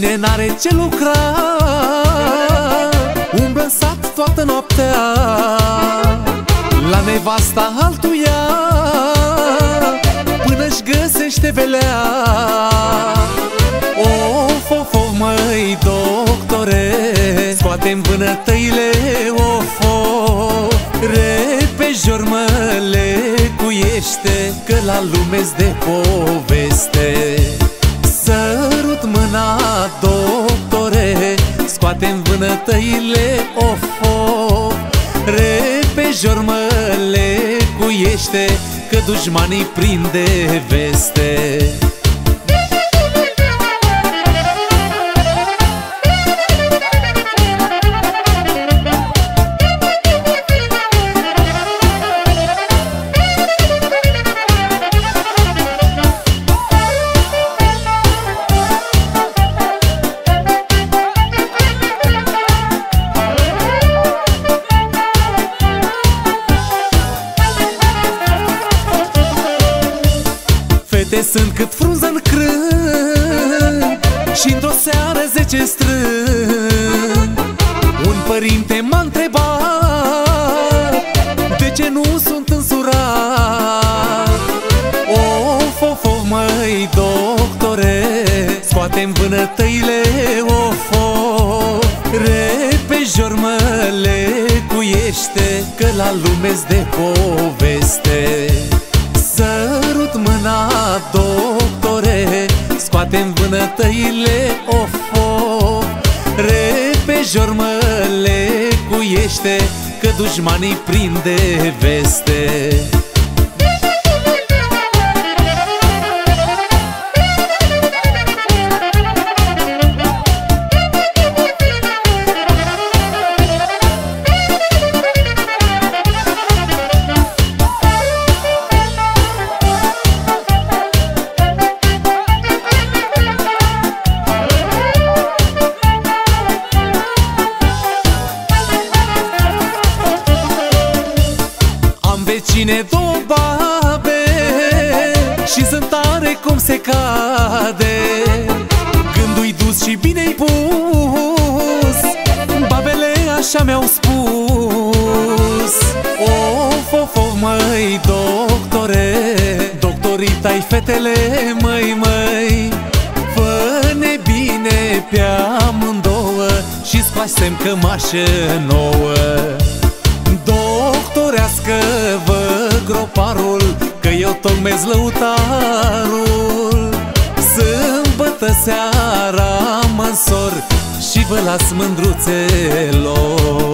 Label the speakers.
Speaker 1: ce lucra Umblă în sat toată noaptea. La nevasta altuia Până-și găsește velea. Of, of, of, măi, doctore Scoate-mi vânătăile, of, of. Repejor mă lecuiește Că la lume de poveste lecuiește Că dușmanii prinde veste Fete sunt cât frunză în crân și într-o seară zece strâng. Un părinte m-a întrebat De ce nu sunt însurat? Of, of, of, măi, doctore Scoate-mi vânătăile, of, of Repejor mă lecuiește Că la lume de poveste Scoate-mi vânătăile, of, of Repejor mă lecuiește Că dușmanii prinde veste Am vecine două babe Și sunt tare cum se cade. Gândul-i dus și bine-i pus Babele așa mi-au spus. Of, of, of, măi, doctore Doctorita-i fetele, măi, măi. Fă-ne bine pe amândouă Și scoasem cămașă nouă. Doctorească vă groparul Că eu tocmai lăutarul. Sâmbătă seara mă însor Și vă las mândruțelor